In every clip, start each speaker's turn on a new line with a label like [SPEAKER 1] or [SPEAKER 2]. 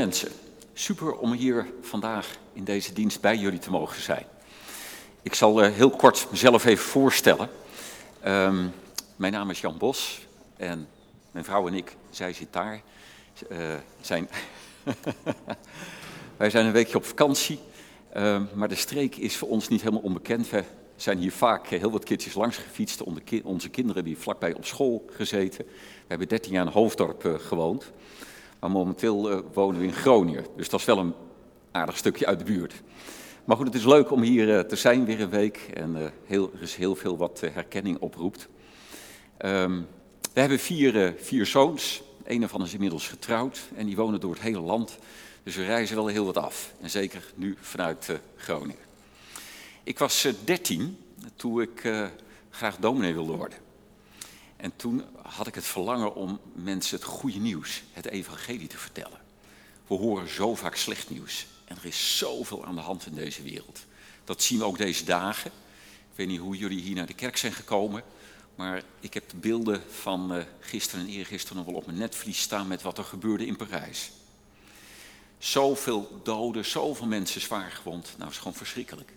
[SPEAKER 1] Mensen, super om hier vandaag in deze dienst bij jullie te mogen zijn. Ik zal uh, heel kort mezelf even voorstellen. Um, mijn naam is Jan Bos en mijn vrouw en ik, zij zit daar, uh, zijn Wij zijn een weekje op vakantie, uh, maar de streek is voor ons niet helemaal onbekend. We zijn hier vaak heel wat keertjes langs gefietst, onze kinderen die vlakbij op school gezeten. We hebben 13 jaar in Hoofddorp gewoond. Maar momenteel uh, wonen we in Groningen. Dus dat is wel een aardig stukje uit de buurt. Maar goed, het is leuk om hier uh, te zijn weer een week. En uh, heel, er is heel veel wat herkenning oproept. Um, we hebben vier, vier zoons. Een daarvan is inmiddels getrouwd. En die wonen door het hele land. Dus we reizen wel heel wat af. En zeker nu vanuit Groningen. Ik was 13 toen ik graag dominee wilde worden. En toen had ik het verlangen om mensen het goede nieuws, het evangelie te vertellen. We horen zo vaak slecht nieuws. En er is zoveel aan de hand in deze wereld. Dat zien we ook deze dagen. Ik weet niet hoe jullie hier naar de kerk zijn gekomen. Maar ik heb de beelden van uh, gisteren en eergisteren nog wel op mijn netvlies staan met wat er gebeurde in Parijs. Zoveel doden, zoveel mensen zwaar gewond. Nou, dat is gewoon verschrikkelijk.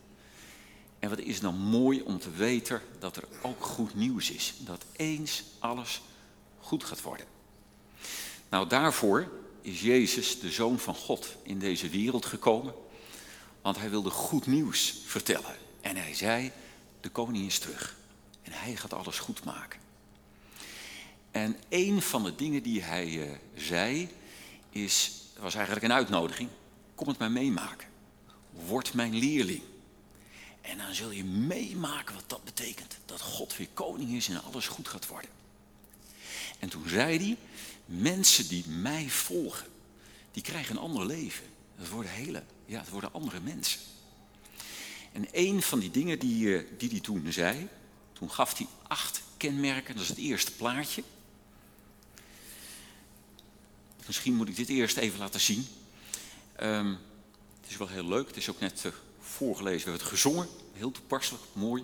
[SPEAKER 1] En wat is nou mooi om te weten dat er ook goed nieuws is. Dat eens alles goed gaat worden. Nou, daarvoor is Jezus, de Zoon van God, in deze wereld gekomen. Want hij wilde goed nieuws vertellen. En hij zei, de koning is terug. En hij gaat alles goed maken. En een van de dingen die hij uh, zei, is, was eigenlijk een uitnodiging. Kom het maar meemaken. Word mijn leerling. En dan zul je meemaken wat dat betekent. Dat God weer koning is en alles goed gaat worden. En toen zei hij, mensen die mij volgen, die krijgen een ander leven. Dat worden hele, ja, dat worden andere mensen. En een van die dingen die hij die die toen zei, toen gaf hij acht kenmerken. Dat is het eerste plaatje. Misschien moet ik dit eerst even laten zien. Um, het is wel heel leuk. Het is ook net uh, voorgelezen, we hebben het gezongen. Heel toepasselijk, mooi.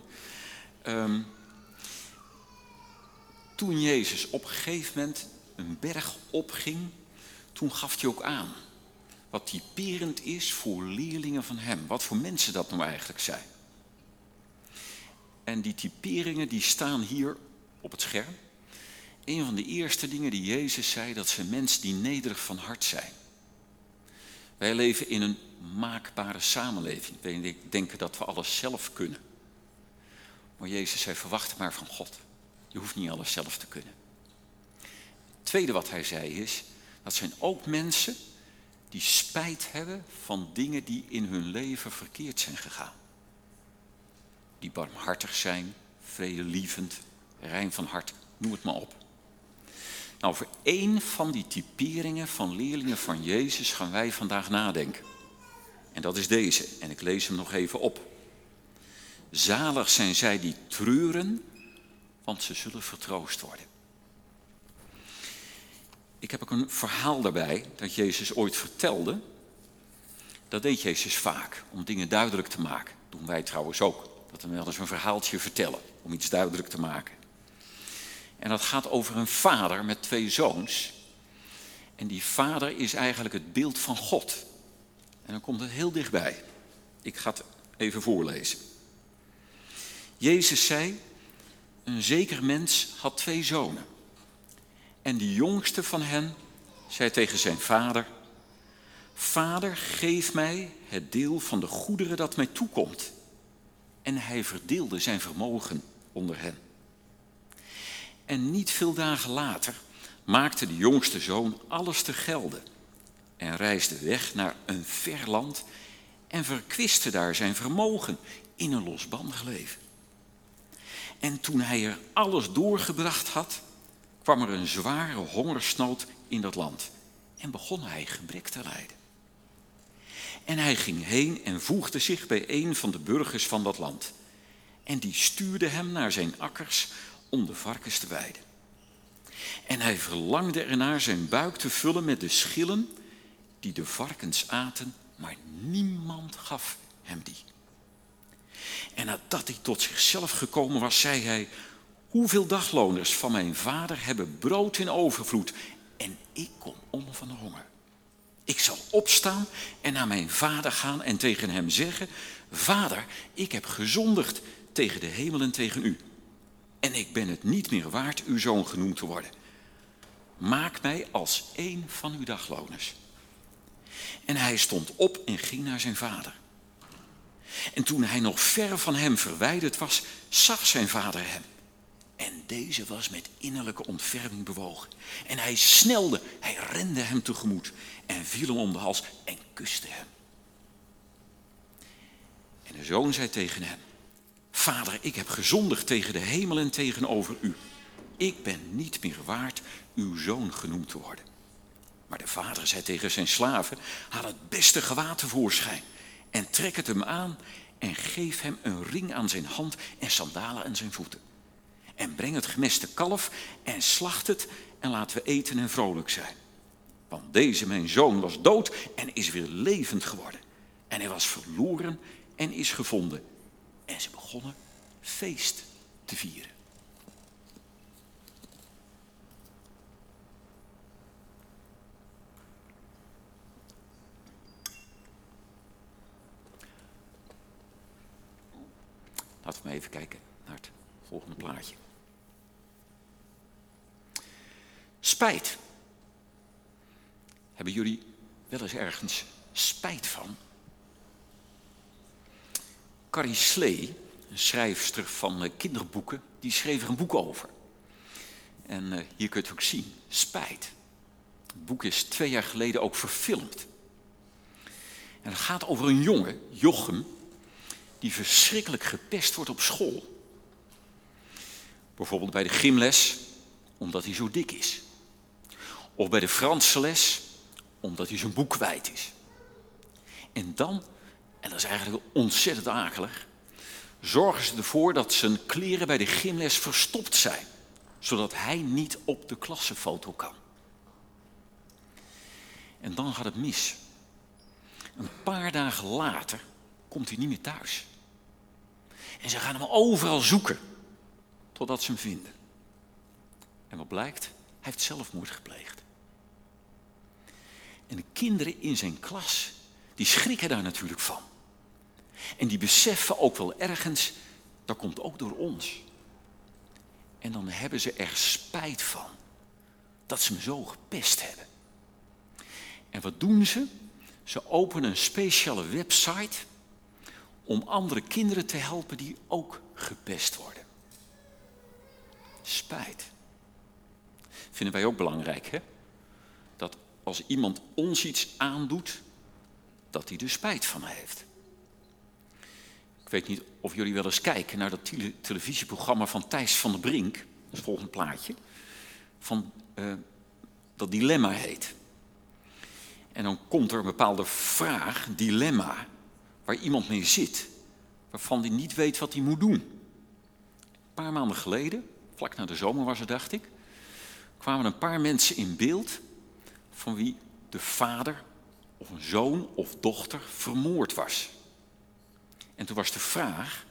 [SPEAKER 1] Um, toen Jezus op een gegeven moment een berg opging, toen gaf hij ook aan wat typerend is voor leerlingen van hem. Wat voor mensen dat nou eigenlijk zijn. En die typeringen die staan hier op het scherm. Een van de eerste dingen die Jezus zei, dat zijn mensen die nederig van hart zijn. Wij leven in een maakbare samenleving. Wij denken dat we alles zelf kunnen. Maar Jezus zei, verwacht maar van God. Je hoeft niet alles zelf te kunnen. Het tweede wat hij zei is, dat zijn ook mensen die spijt hebben van dingen die in hun leven verkeerd zijn gegaan. Die barmhartig zijn, vredelievend, rein van hart, noem het maar op. Nou, over één van die typeringen van leerlingen van Jezus gaan wij vandaag nadenken. En dat is deze, en ik lees hem nog even op. Zalig zijn zij die treuren, want ze zullen vertroost worden. Ik heb ook een verhaal daarbij dat Jezus ooit vertelde. Dat deed Jezus vaak, om dingen duidelijk te maken. Dat doen wij trouwens ook. Dat we wel eens een verhaaltje vertellen, om iets duidelijk te maken. En dat gaat over een vader met twee zoons. En die vader is eigenlijk het beeld van God. En dan komt het heel dichtbij. Ik ga het even voorlezen. Jezus zei, een zeker mens had twee zonen. En de jongste van hen zei tegen zijn vader, Vader, geef mij het deel van de goederen dat mij toekomt. En hij verdeelde zijn vermogen onder hen. En niet veel dagen later maakte de jongste zoon alles te gelden en reisde weg naar een ver land en verkwiste daar zijn vermogen in een losbandig leven. En toen hij er alles doorgebracht had, kwam er een zware hongersnood in dat land en begon hij gebrek te lijden. En hij ging heen en voegde zich bij een van de burgers van dat land. En die stuurde hem naar zijn akkers om de varkens te weiden. En hij verlangde ernaar zijn buik te vullen met de schillen die de varkens aten, maar niemand gaf hem die. En nadat hij tot zichzelf gekomen was, zei hij: Hoeveel dagloners van mijn vader hebben brood in overvloed en ik kom om van de honger? Ik zal opstaan en naar mijn vader gaan en tegen hem zeggen: Vader, ik heb gezondigd tegen de hemel en tegen u. En ik ben het niet meer waard uw zoon genoemd te worden. Maak mij als een van uw dagloners. En hij stond op en ging naar zijn vader. En toen hij nog ver van hem verwijderd was, zag zijn vader hem. En deze was met innerlijke ontferming bewogen. En hij snelde, hij rende hem tegemoet en viel hem om de hals en kuste hem. En de zoon zei tegen hem, Vader, ik heb gezondigd tegen de hemel en tegenover u. Ik ben niet meer waard uw zoon genoemd te worden. Maar de vader zei tegen zijn slaven, haal het beste gewaad tevoorschijn en trek het hem aan en geef hem een ring aan zijn hand en sandalen aan zijn voeten. En breng het gemeste kalf en slacht het en laten we eten en vrolijk zijn. Want deze mijn zoon was dood en is weer levend geworden. En hij was verloren en is gevonden. Begonnen feest te vieren. Laten we maar even kijken naar het volgende plaatje. Spijt. Hebben jullie wel eens ergens spijt van? Carrie Slee, een schrijfster van eh, kinderboeken, die schreef er een boek over. En uh, hier kunt u ook zien, Spijt. Het boek is twee jaar geleden ook verfilmd. En het gaat over een jongen, Jochem, die verschrikkelijk gepest wordt op school. Bijvoorbeeld bij de gymles, omdat hij zo dik is. Of bij de Franse les, omdat hij zijn boek kwijt is. En dan, en dat is eigenlijk ontzettend akelig, zorgen ze ervoor dat zijn kleren bij de gymles verstopt zijn, zodat hij niet op de klassenfoto kan. En dan gaat het mis. Een paar dagen later komt hij niet meer thuis. En ze gaan hem overal zoeken, totdat ze hem vinden. En wat blijkt? Hij heeft zelfmoord gepleegd. En de kinderen in zijn klas, die schrikken daar natuurlijk van. En die beseffen ook wel ergens, dat komt ook door ons. En dan hebben ze er spijt van dat ze me zo gepest hebben. En wat doen ze? Ze openen een speciale website om andere kinderen te helpen die ook gepest worden. Spijt. Vinden wij ook belangrijk, hè? Dat als iemand ons iets aandoet, dat hij er spijt van heeft. Ik weet niet of jullie wel eens kijken naar dat televisieprogramma van Thijs van der Brink, dat is het volgende plaatje, van uh, dat dilemma heet. En dan komt er een bepaalde vraag, dilemma, waar iemand mee zit, waarvan hij niet weet wat hij moet doen. Een paar maanden geleden, vlak na de zomer was het, dacht ik, kwamen een paar mensen in beeld van wie de vader of een zoon of dochter vermoord was. En toen was de vraag,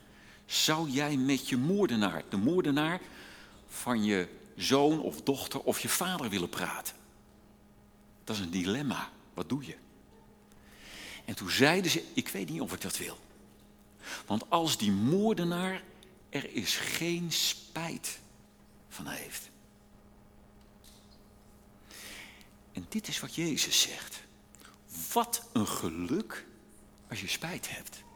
[SPEAKER 1] zou jij met je moordenaar, de moordenaar van je zoon of dochter of je vader willen praten? Dat is een dilemma. Wat doe je? En toen zeiden ze, ik weet niet of ik dat wil. Want als die moordenaar er is geen spijt van heeft. En dit is wat Jezus zegt. Wat een geluk als je spijt hebt.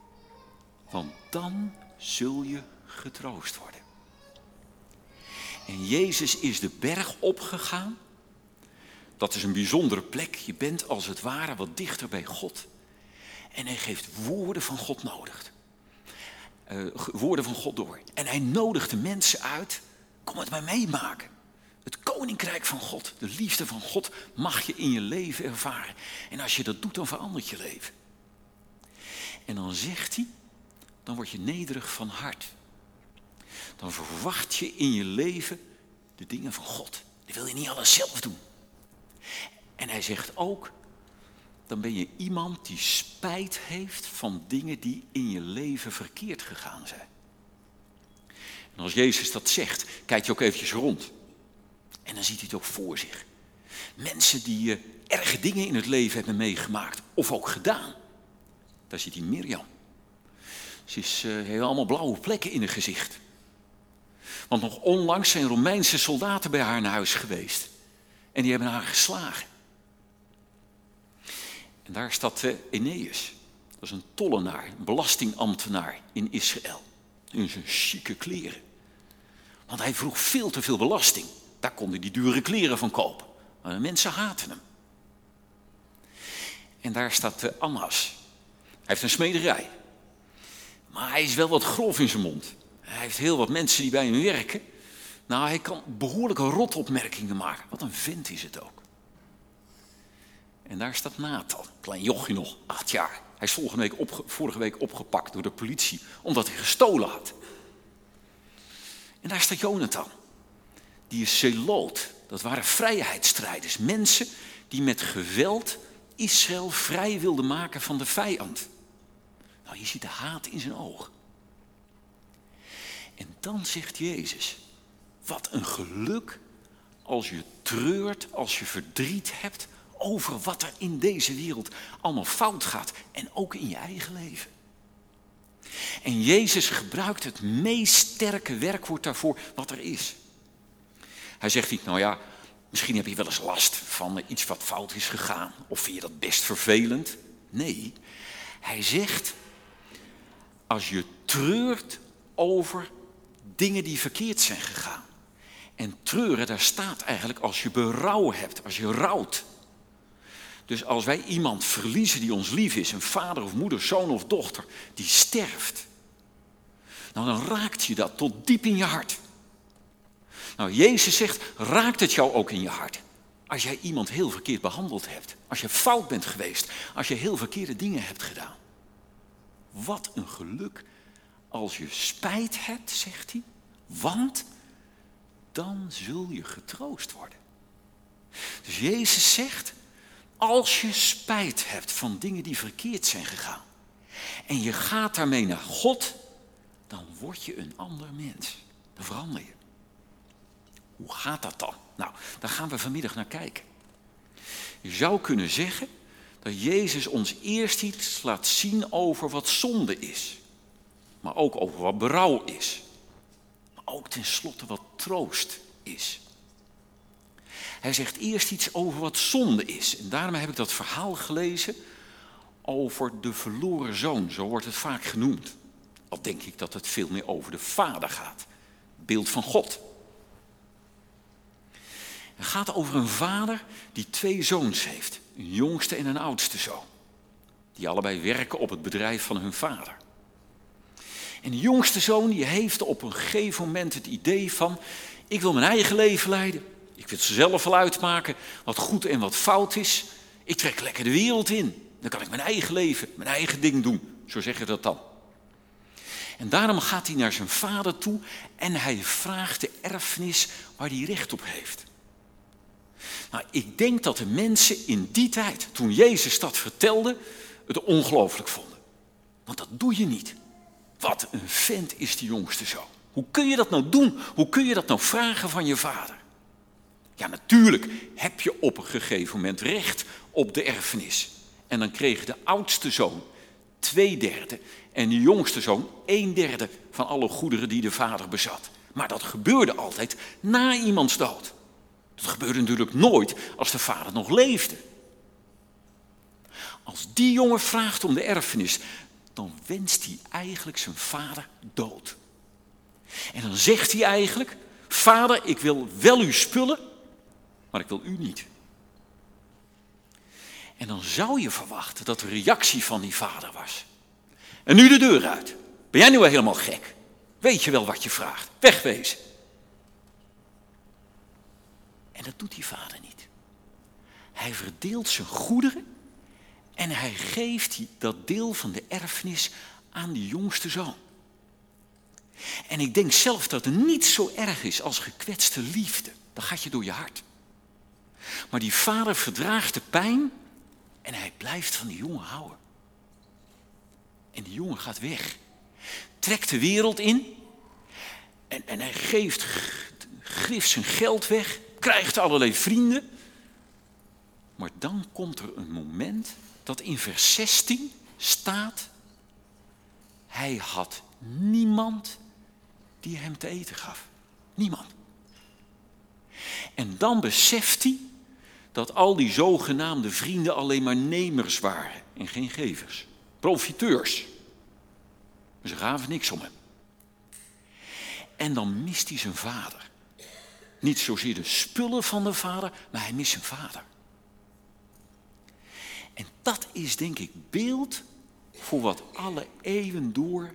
[SPEAKER 1] Want dan zul je getroost worden. En Jezus is de berg opgegaan. Dat is een bijzondere plek. Je bent als het ware wat dichter bij God. En hij geeft woorden van God nodig. Uh, woorden van God door. En hij nodigt de mensen uit. Kom het maar meemaken. Het koninkrijk van God, de liefde van God, mag je in je leven ervaren. En als je dat doet, dan verandert je leven. En dan zegt hij, dan word je nederig van hart. Dan verwacht je in je leven de dingen van God. Dan wil je niet alles zelf doen. En hij zegt ook, dan ben je iemand die spijt heeft van dingen die in je leven verkeerd gegaan zijn. En als Jezus dat zegt, kijkt je ook eventjes rond. En dan ziet hij het ook voor zich. Mensen die erge dingen in het leven hebben meegemaakt of ook gedaan. Daar zit die Mirjam. Ze is, uh, allemaal blauwe plekken in haar gezicht. Want nog onlangs zijn Romeinse soldaten bij haar naar huis geweest. En die hebben haar geslagen. En daar staat uh, Eneus. Dat is een tollenaar, een belastingambtenaar in Israël. In zijn chique kleren. Want hij vroeg veel te veel belasting. Daar konden die dure kleren van kopen. Maar de mensen haten hem. En daar staat uh, Annas. Hij heeft een smederij. Maar hij is wel wat grof in zijn mond. Hij heeft heel wat mensen die bij hem werken. Nou, hij kan behoorlijke rotopmerkingen maken. Wat een vent is het ook. En daar staat Nathan, klein jochie nog, acht jaar. Hij is vorige week, opge vorige week opgepakt door de politie omdat hij gestolen had. En daar staat Jonathan. Die is zeloot. Dat waren vrijheidsstrijders. Mensen die met geweld Israël vrij wilden maken van de vijand. Nou, je ziet de haat in zijn ogen. En dan zegt Jezus, wat een geluk als je treurt, als je verdriet hebt over wat er in deze wereld allemaal fout gaat en ook in je eigen leven. En Jezus gebruikt het meest sterke werkwoord daarvoor wat er is. Hij zegt niet, nou ja, misschien heb je wel eens last van iets wat fout is gegaan, of vind je dat best vervelend. Nee, hij zegt, als je treurt over dingen die verkeerd zijn gegaan. En treuren, daar staat eigenlijk als je berouw hebt, als je rouwt. Dus als wij iemand verliezen die ons lief is, een vader of moeder, zoon of dochter, die sterft, nou dan raakt je dat tot diep in je hart. Nou, Jezus zegt, raakt het jou ook in je hart? Als jij iemand heel verkeerd behandeld hebt, als je fout bent geweest, als je heel verkeerde dingen hebt gedaan. Wat een geluk als je spijt hebt, zegt hij, want dan zul je getroost worden. Dus Jezus zegt, als je spijt hebt van dingen die verkeerd zijn gegaan en je gaat daarmee naar God, dan word je een ander mens. Dan verander je. Hoe gaat dat dan? Nou, daar gaan we vanmiddag naar kijken. Je zou kunnen zeggen dat Jezus ons eerst iets laat zien over wat zonde is maar ook over wat berouw is. Maar ook tenslotte wat troost is. Hij zegt eerst iets over wat zonde is. En daarom heb ik dat verhaal gelezen over de verloren zoon, zo wordt het vaak genoemd. Al denk ik dat het veel meer over de vader gaat. Beeld van God. Het gaat over een vader die twee zoons heeft. Een jongste en een oudste zoon. Die allebei werken op het bedrijf van hun vader. En de jongste zoon die heeft op een gegeven moment het idee van, ik wil mijn eigen leven leiden. Ik wil zelf wel uitmaken wat goed en wat fout is. Ik trek lekker de wereld in. Dan kan ik mijn eigen leven, mijn eigen ding doen. Zo zeggen dat dan. En daarom gaat hij naar zijn vader toe en hij vraagt de erfenis waar hij recht op heeft. Nou, ik denk dat de mensen in die tijd, toen Jezus dat vertelde, het ongelooflijk vonden. Want dat doe je niet. Wat een vent is die jongste zo. Hoe kun je dat nou doen? Hoe kun je dat nou vragen van je vader? Ja, natuurlijk heb je op een gegeven moment recht op de erfenis. En dan kreeg de oudste zoon twee derde en de jongste zoon een derde van alle goederen die de vader bezat. Maar dat gebeurde altijd na iemands dood. Dat gebeurde natuurlijk nooit als de vader nog leefde. Als die jongen vraagt om de erfenis, dan wenst hij eigenlijk zijn vader dood. En dan zegt hij eigenlijk, vader, ik wil wel uw spullen, maar ik wil u niet. En dan zou je verwachten dat de reactie van die vader was. En nu de deur uit. Ben jij nu wel helemaal gek? Weet je wel wat je vraagt? Wegwezen. En dat doet die vader niet. Hij verdeelt zijn goederen en hij geeft dat deel van de erfenis aan de jongste zoon. En ik denk zelf dat het niet zo erg is als gekwetste liefde. Dan gaat je door je hart. Maar die vader verdraagt de pijn en hij blijft van die jongen houden. En die jongen gaat weg. Trekt de wereld in. En, en hij geeft, grift zijn geld weg. Krijgt allerlei vrienden. Maar dan komt er een moment dat in vers 16 staat, hij had niemand die hem te eten gaf. Niemand. En dan beseft hij dat al die zogenaamde vrienden alleen maar nemers waren en geen gevers. Profiteurs. Ze gaven niks om hem. En dan mist hij zijn vader. Niet zozeer de spullen van de vader, maar hij mist zijn vader. En dat is denk ik beeld voor wat alle eeuwen door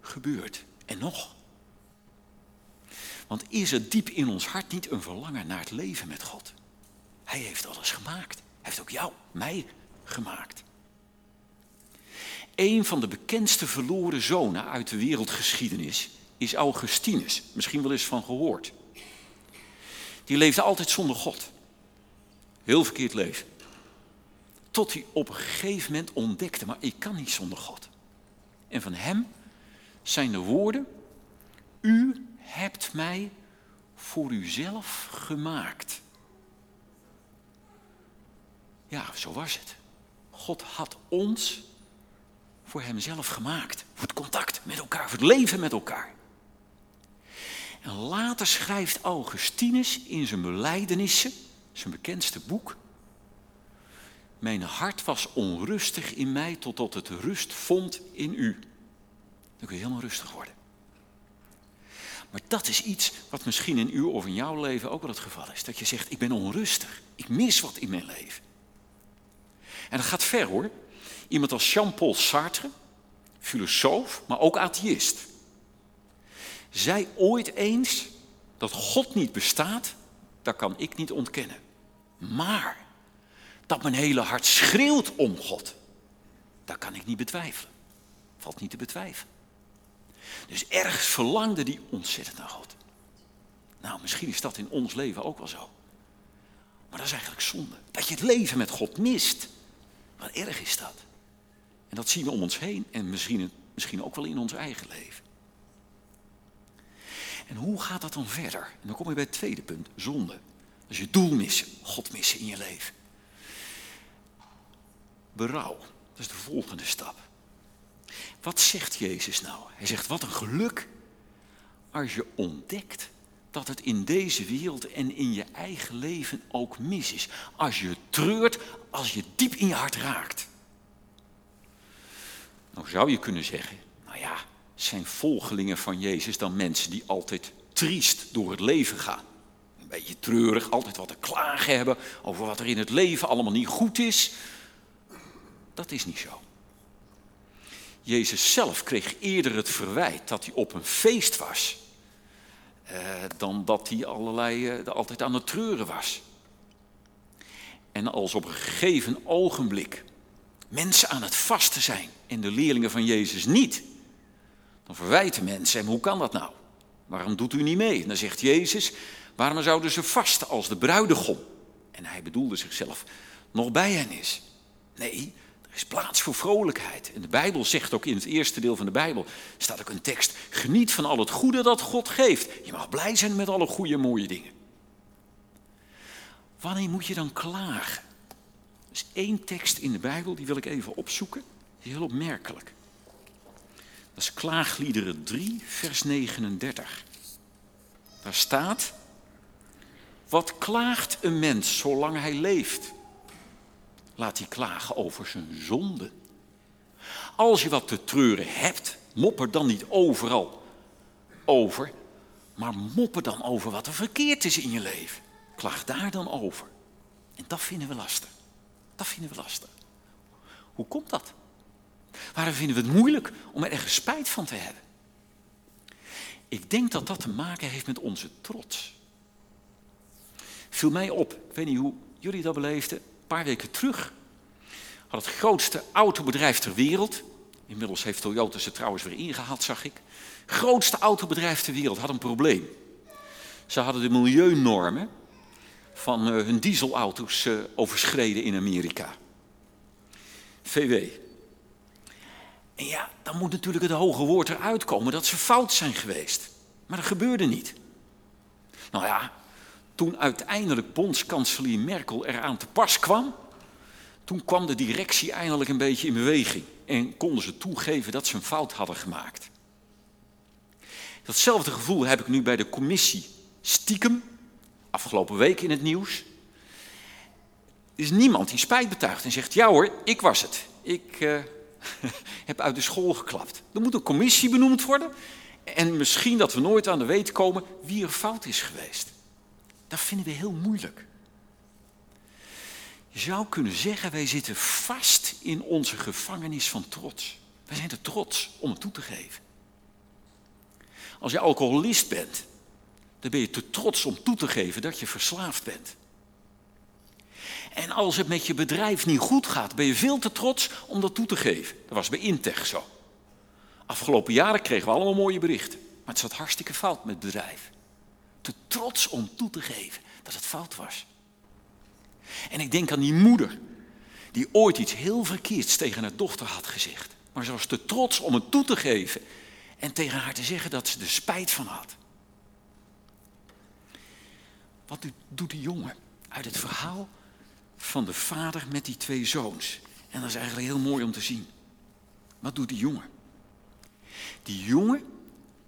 [SPEAKER 1] gebeurt. En nog. Want is er diep in ons hart niet een verlangen naar het leven met God? Hij heeft alles gemaakt. Hij heeft ook jou, mij gemaakt. Een van de bekendste verloren zonen uit de wereldgeschiedenis is Augustinus. Misschien wel eens van gehoord. Die leefde altijd zonder God. Heel verkeerd leven. Tot hij op een gegeven moment ontdekte, maar ik kan niet zonder God. En van hem zijn de woorden, u hebt mij voor uzelf gemaakt. Ja, zo was het. God had ons voor hemzelf gemaakt. Voor het contact met elkaar, voor het leven met elkaar. En later schrijft Augustinus in zijn belijdenissen, zijn bekendste boek. Mijn hart was onrustig in mij totdat het rust vond in u. Dan kun je helemaal rustig worden. Maar dat is iets wat misschien in uw of in jouw leven ook wel het geval is. Dat je zegt, ik ben onrustig. Ik mis wat in mijn leven. En dat gaat ver hoor. Iemand als Jean-Paul Sartre, filosoof, maar ook atheïst. Zei ooit eens dat God niet bestaat, dat kan ik niet ontkennen. Maar dat mijn hele hart schreeuwt om God, dat kan ik niet betwijfelen. Valt niet te betwijfelen. Dus ergens verlangde die ontzettend naar God. Nou, misschien is dat in ons leven ook wel zo. Maar dat is eigenlijk zonde. Dat je het leven met God mist. Wat erg is dat? En dat zien we om ons heen en misschien, misschien ook wel in ons eigen leven. En hoe gaat dat dan verder? En dan kom je bij het tweede punt, zonde. Dus je doel missen, God missen in je leven. Berouw, dat is de volgende stap. Wat zegt Jezus nou? Hij zegt, wat een geluk als je ontdekt dat het in deze wereld en in je eigen leven ook mis is. Als je treurt, als je diep in je hart raakt. Nou zou je kunnen zeggen, nou ja, zijn volgelingen van Jezus dan mensen die altijd triest door het leven gaan? Een beetje treurig, altijd wat te klagen hebben over wat er in het leven allemaal niet goed is. Dat is niet zo. Jezus zelf kreeg eerder het verwijt dat hij op een feest was, eh, dan dat hij allerlei, eh, altijd aan het treuren was. En als op een gegeven ogenblik mensen aan het vasten zijn en de leerlingen van Jezus niet, dan verwijten mensen hem, hoe kan dat nou? Waarom doet u niet mee? Dan zegt Jezus, waarom zouden ze vasten als de bruidegom? En hij bedoelde zichzelf nog bij hen is. Nee, er is plaats voor vrolijkheid. En de Bijbel zegt ook in het eerste deel van de Bijbel, staat ook een tekst, geniet van al het goede dat God geeft. Je mag blij zijn met alle goede mooie dingen. Wanneer moet je dan klagen? Er is één tekst in de Bijbel, die wil ik even opzoeken. Heel opmerkelijk. Dat is Klaagliederen 3, vers 39. Daar staat, wat klaagt een mens zolang hij leeft? Laat hij klagen over zijn zonde. Als je wat te treuren hebt, mopper dan niet overal over, maar mopper dan over wat er verkeerd is in je leven. Klaag daar dan over. En dat vinden we lastig. Dat vinden we lastig. Hoe komt dat? Waarom vinden we het moeilijk om er ergens spijt van te hebben? Ik denk dat dat te maken heeft met onze trots. Viel mij op, ik weet niet hoe jullie dat beleefden, een paar weken terug had het grootste autobedrijf ter wereld, inmiddels heeft Toyota ze trouwens weer ingehaald, zag ik, grootste autobedrijf ter wereld had een probleem. Ze hadden de milieunormen van uh, hun dieselauto's uh, overschreden in Amerika. VW. En ja, dan moet natuurlijk het hoge woord eruit komen dat ze fout zijn geweest. Maar dat gebeurde niet. Nou ja, toen uiteindelijk bondskanselier Merkel eraan te pas kwam, toen kwam de directie eindelijk een beetje in beweging en konden ze toegeven dat ze een fout hadden gemaakt. Datzelfde gevoel heb ik nu bij de commissie stiekem, afgelopen week in het nieuws. Er is niemand die spijt betuigt en zegt, ja hoor, ik was het. Ik uh, heb uit de school geklapt. Er moet een commissie benoemd worden en misschien dat we nooit aan de weet komen wie er fout is geweest. Dat vinden we heel moeilijk. Je zou kunnen zeggen, wij zitten vast in onze gevangenis van trots. Wij zijn te trots om het toe te geven. Als je alcoholist bent, dan ben je te trots om toe te geven dat je verslaafd bent. En als het met je bedrijf niet goed gaat, ben je veel te trots om dat toe te geven. Dat was bij Intech zo. Afgelopen jaren kregen we allemaal mooie berichten. Maar het zat hartstikke fout met het bedrijf. Te trots om toe te geven dat het fout was. En ik denk aan die moeder, die ooit iets heel verkeerds tegen haar dochter had gezegd. Maar ze was te trots om het toe te geven en tegen haar te zeggen dat ze er spijt van had. Wat doet die jongen uit het verhaal van de vader met die twee zoons? En dat is eigenlijk heel mooi om te zien. Wat doet die jongen? Die jongen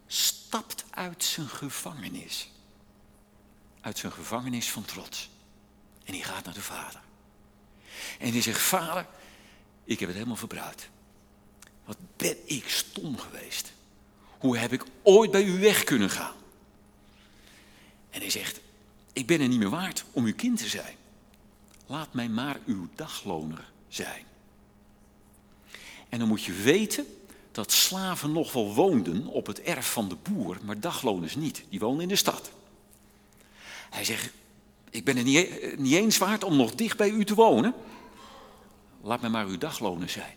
[SPEAKER 1] stapt uit zijn gevangenis. Uit zijn gevangenis van trots. En die gaat naar de vader. En die zegt, vader, ik heb het helemaal verbruikt. Wat ben ik stom geweest. Hoe heb ik ooit bij u weg kunnen gaan? En hij zegt, ik ben er niet meer waard om uw kind te zijn. Laat mij maar uw dagloner zijn. En dan moet je weten dat slaven nog wel woonden op het erf van de boer, maar dagloners niet. Die woonden in de stad. Hij zegt, ik ben er niet, e-, niet eens waard om nog dicht bij u te wonen. Laat mij maar uw dagloner zijn.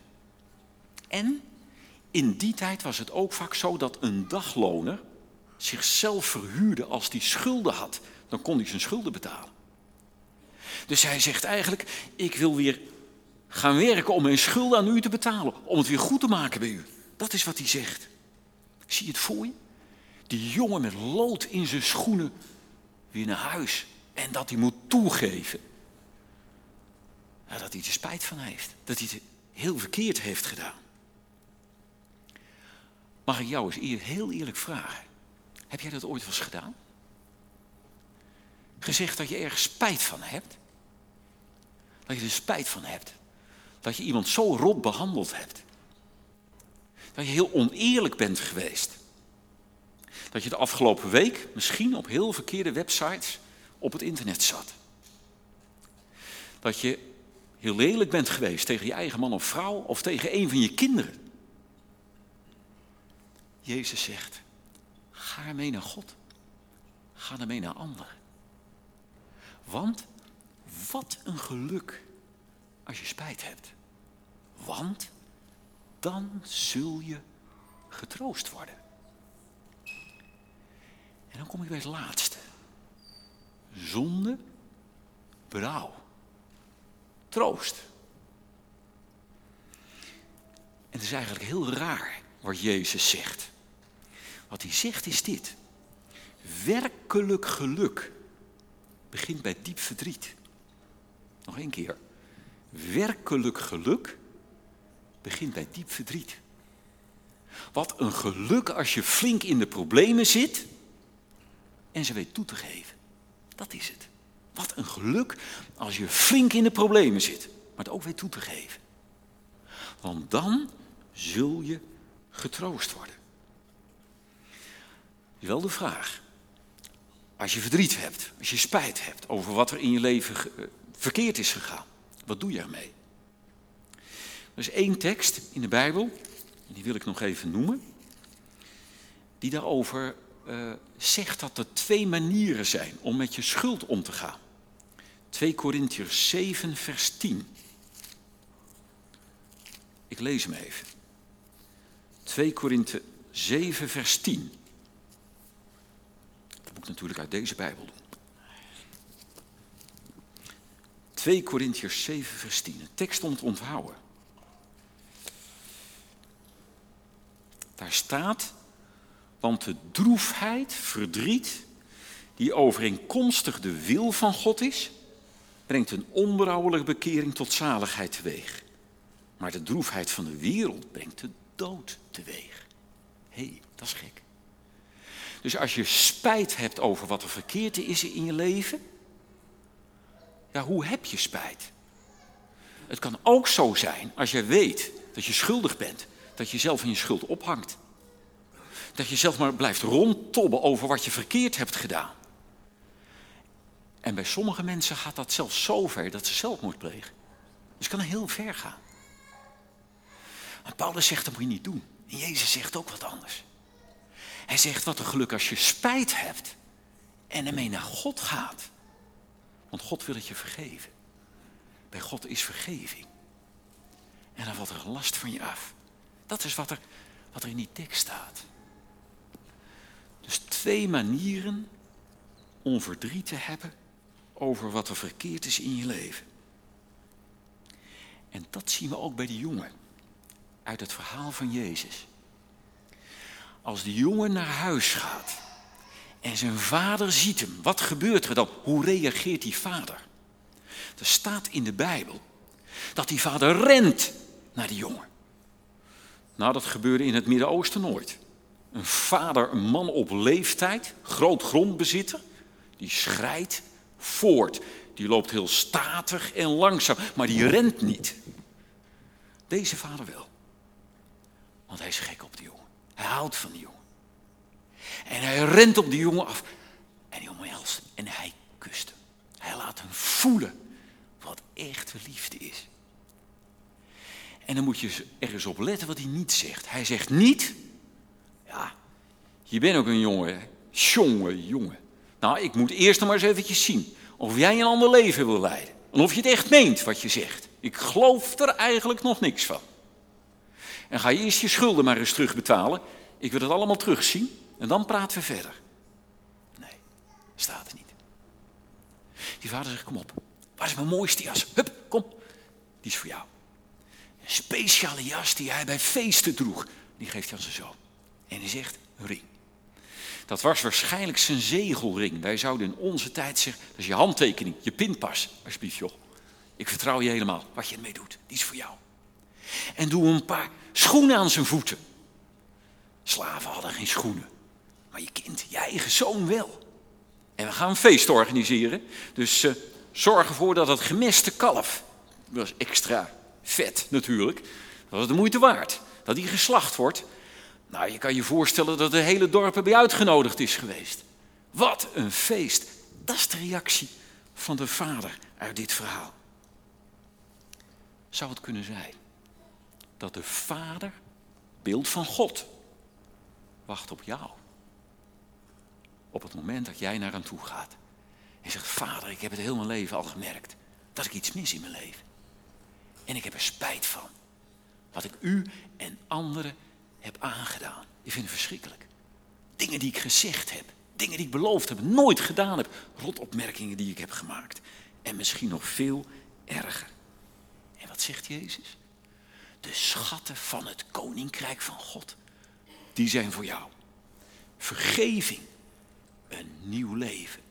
[SPEAKER 1] En in die tijd was het ook vaak zo dat een dagloner zichzelf verhuurde als hij schulden had. Dan kon hij zijn schulden betalen. Dus hij zegt eigenlijk, ik wil weer gaan werken om mijn schulden aan u te betalen. Om het weer goed te maken bij u. Dat is wat hij zegt. Zie je het voor je? Die jongen met lood in zijn schoenen weer naar huis. En dat hij moet toegeven. dat hij er spijt van heeft. Dat hij het heel verkeerd heeft gedaan. Mag ik jou eens heel eerlijk vragen. Heb jij dat ooit wel eens gedaan? Gezegd dat je ergens spijt van hebt? Dat je er spijt van hebt. Dat je iemand zo rot behandeld hebt. Dat je heel oneerlijk bent geweest. Dat je de afgelopen week misschien op heel verkeerde websites op het internet zat. Dat je heel lelijk bent geweest tegen je eigen man of vrouw of tegen een van je kinderen. Jezus zegt, ga ermee naar God. Ga ermee naar anderen. Want wat een geluk als je spijt hebt. Want dan zul je getroost worden. En dan kom ik bij het laatste. Zonde, berouw, troost. En het is eigenlijk heel raar wat Jezus zegt. Wat hij zegt is dit. Werkelijk geluk begint bij diep verdriet. Nog één keer. Werkelijk geluk begint bij diep verdriet. Wat een geluk als je flink in de problemen zit en ze weet toe te geven. Dat is het. Wat een geluk als je flink in de problemen zit, maar het ook weet toe te geven. Want dan zul je getroost worden. Wel de vraag. Als je verdriet hebt, als je spijt hebt over wat er in je leven verkeerd is gegaan, wat doe je ermee? Er is één tekst in de Bijbel, die wil ik nog even noemen, die daarover uh, zegt dat er twee manieren zijn om met je schuld om te gaan. 2 Korintiërs 7, vers 10. Ik lees hem even. 2 Korinthe 7, vers 10. Dat moet ik natuurlijk uit deze Bijbel doen. 2 Korintiërs 7, vers 10. Een tekst om te onthouden. Daar staat, want de droefheid, verdriet, die overeenkomstig de wil van God is, brengt een onberouwelijke bekering tot zaligheid teweeg. Maar de droefheid van de wereld brengt de dood teweeg. Hé, hey, dat is gek. Dus als je spijt hebt over wat er verkeerd is in je leven, ja, hoe heb je spijt? Het kan ook zo zijn als je weet dat je schuldig bent, dat je zelf in je schuld ophangt. Dat je zelf maar blijft rondtobben over wat je verkeerd hebt gedaan. En bij sommige mensen gaat dat zelfs zo ver dat ze zelfmoord plegen. Dus het kan heel ver gaan. Maar Paulus zegt dat moet je niet doen. En Jezus zegt ook wat anders. Hij zegt wat een geluk als je spijt hebt en ermee naar God gaat. Want God wil het je vergeven. Bij God is vergeving. En dan valt er last van je af. Dat is wat er, wat er in die tekst staat. Dus twee manieren om verdriet te hebben over wat er verkeerd is in je leven. En dat zien we ook bij de jongen uit het verhaal van Jezus. Als de jongen naar huis gaat en zijn vader ziet hem, wat gebeurt er dan? Hoe reageert die vader? Er staat in de Bijbel dat die vader rent naar die jongen. Nou, dat gebeurde in het Midden-Oosten nooit. Een vader, een man op leeftijd, groot grondbezitter, die schrijdt voort. Die loopt heel statig en langzaam, maar die rent niet. Deze vader wel. Want hij is gek op die jongen. Hij houdt van die jongen. En hij rent op die jongen af. En die jongen. En hij kust hem. Hij laat hem voelen wat echte liefde is. En dan moet je ergens op letten wat hij niet zegt. Hij zegt niet, ja, je bent ook een jongen, jongen, jongen. Nou, ik moet eerst nog maar eens eventjes zien of jij een ander leven wil leiden. En of je het echt meent wat je zegt. Ik geloof er eigenlijk nog niks van. En ga je eerst je schulden maar eens terugbetalen. Ik wil het allemaal terugzien en dan praten we verder. Nee, staat er niet. Die vader zegt, kom op. Waar is mijn mooiste jas? Hup, kom. Die is voor jou. Een speciale jas die hij bij feesten droeg. Die geeft hij aan zijn zoon. En hij zegt, ring. Dat was waarschijnlijk zijn zegelring. Wij zouden in onze tijd zeggen, dat is je handtekening, je pinpas. Alsjeblieft joh. Ik vertrouw je helemaal. Wat je ermee doet, die is voor jou. En doe een paar schoenen aan zijn voeten. Slaven hadden geen schoenen. Maar je kind, je eigen zoon wel. En we gaan een feest organiseren. Dus uh, zorg ervoor dat het gemeste kalf, dat is extra vet natuurlijk, dat is de moeite waard. Dat die geslacht wordt. Nou, je kan je voorstellen dat de hele dorp erbij uitgenodigd is geweest. Wat een feest. Dat is de reactie van de vader uit dit verhaal. Zou het kunnen zijn dat de vader, beeld van God, wacht op jou? Op het moment dat jij naar hem toe gaat. En zegt, vader, ik heb het heel mijn leven al gemerkt. Dat ik iets mis in mijn leven. En ik heb er spijt van. Wat ik u en anderen heb aangedaan. Ik vind het verschrikkelijk. Dingen die ik gezegd heb. Dingen die ik beloofd heb. Nooit gedaan heb. Rotopmerkingen die ik heb gemaakt. En misschien nog veel erger. En wat zegt Jezus? De schatten van het koninkrijk van God. Die zijn voor jou. Vergeving een nieuw leven.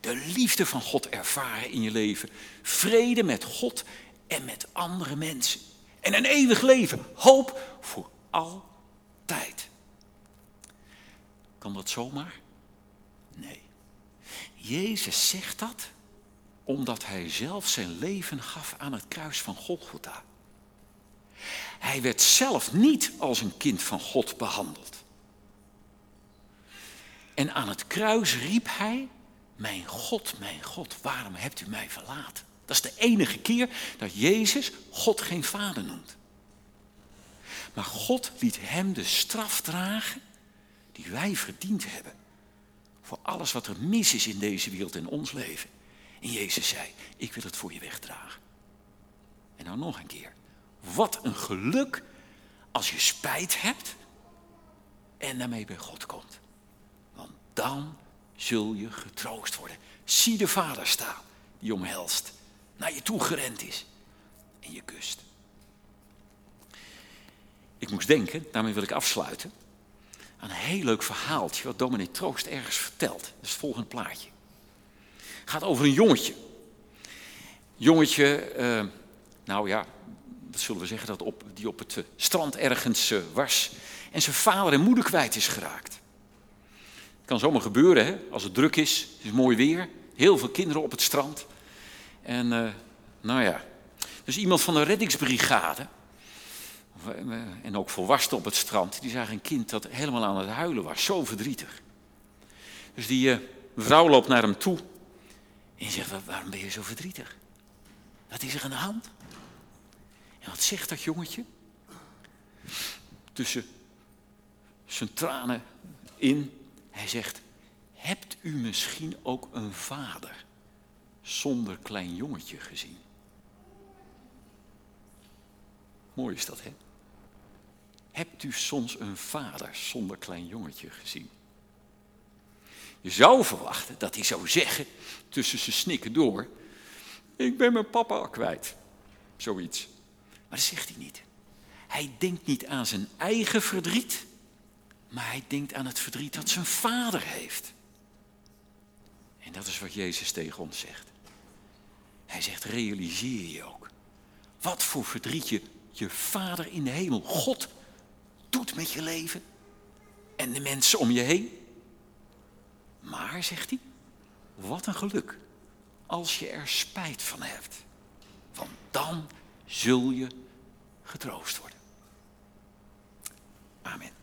[SPEAKER 1] De liefde van God ervaren in je leven. Vrede met God en met andere mensen. En een eeuwig leven. Hoop voor altijd. Kan dat zomaar? Nee. Jezus zegt dat omdat hij zelf zijn leven gaf aan het kruis van Golgotha. Hij werd zelf niet als een kind van God behandeld. En aan het kruis riep hij, mijn God, mijn God, waarom hebt u mij verlaten? Dat is de enige keer dat Jezus God geen vader noemt. Maar God liet hem de straf dragen die wij verdiend hebben. Voor alles wat er mis is in deze wereld en ons leven. En Jezus zei, ik wil het voor je wegdragen. En nou nog een keer. Wat een geluk als je spijt hebt en daarmee bij God komt dan zul je getroost worden. Zie de vader staan, die omhelst, naar je toe gerend is en je kust. Ik moest denken, daarmee wil ik afsluiten, aan een heel leuk verhaaltje wat dominee Troost ergens vertelt. Dat is het volgende plaatje. gaat over een jongetje. Jongetje, eh, nou ja, wat zullen we zeggen, dat op, die op het eh, strand ergens eh, was en zijn vader en moeder kwijt is geraakt. Kan zomaar gebeuren, hè? als het druk is, het is mooi weer, heel veel kinderen op het strand. En eh, nou ja, dus iemand van de reddingsbrigade, eh, en ook volwassenen op het strand, die zagen een kind dat helemaal aan het huilen was, zo verdrietig. Dus die vrouw loopt naar hem toe en zegt, waarom ben je zo verdrietig? Wat is er aan de hand? En wat zegt dat jongetje? Tussen zijn tranen in, hij zegt, hebt u misschien ook een vader zonder klein jongetje gezien? Mooi is dat, hè? Hebt u soms een vader zonder klein jongetje gezien? Je zou verwachten dat hij zou zeggen, tussen zijn snikken door, ik ben mijn papa kwijt. Zoiets. Maar dat zegt hij niet. Hij denkt niet aan zijn eigen verdriet, maar hij denkt aan het verdriet dat zijn vader heeft. En dat is wat Jezus tegen ons zegt. Hij zegt, realiseer je ook. Wat voor verdriet je, je vader in de hemel, God, doet met je leven. En de mensen om je heen. Maar, zegt hij, wat een geluk als je er spijt van hebt. Want dan zul je getroost worden. Amen.